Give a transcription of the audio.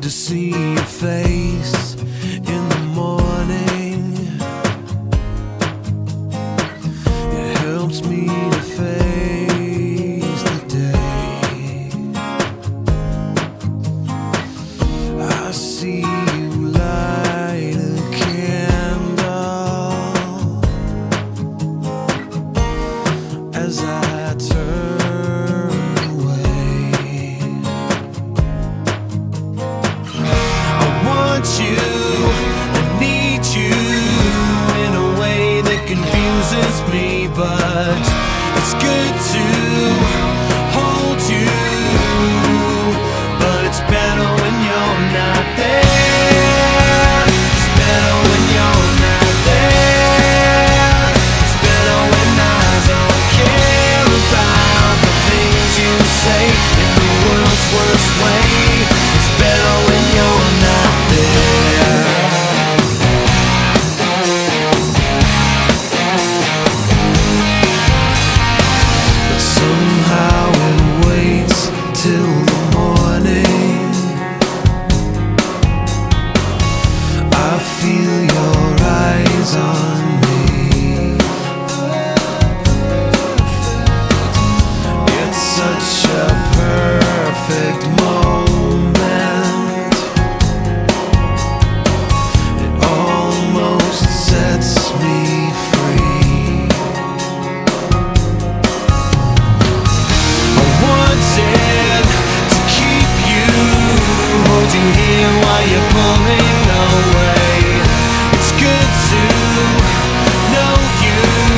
good to see your face in the morning. It helps me to face the day. I see you light a candle as I turn. name. why you're away. It's good to know you.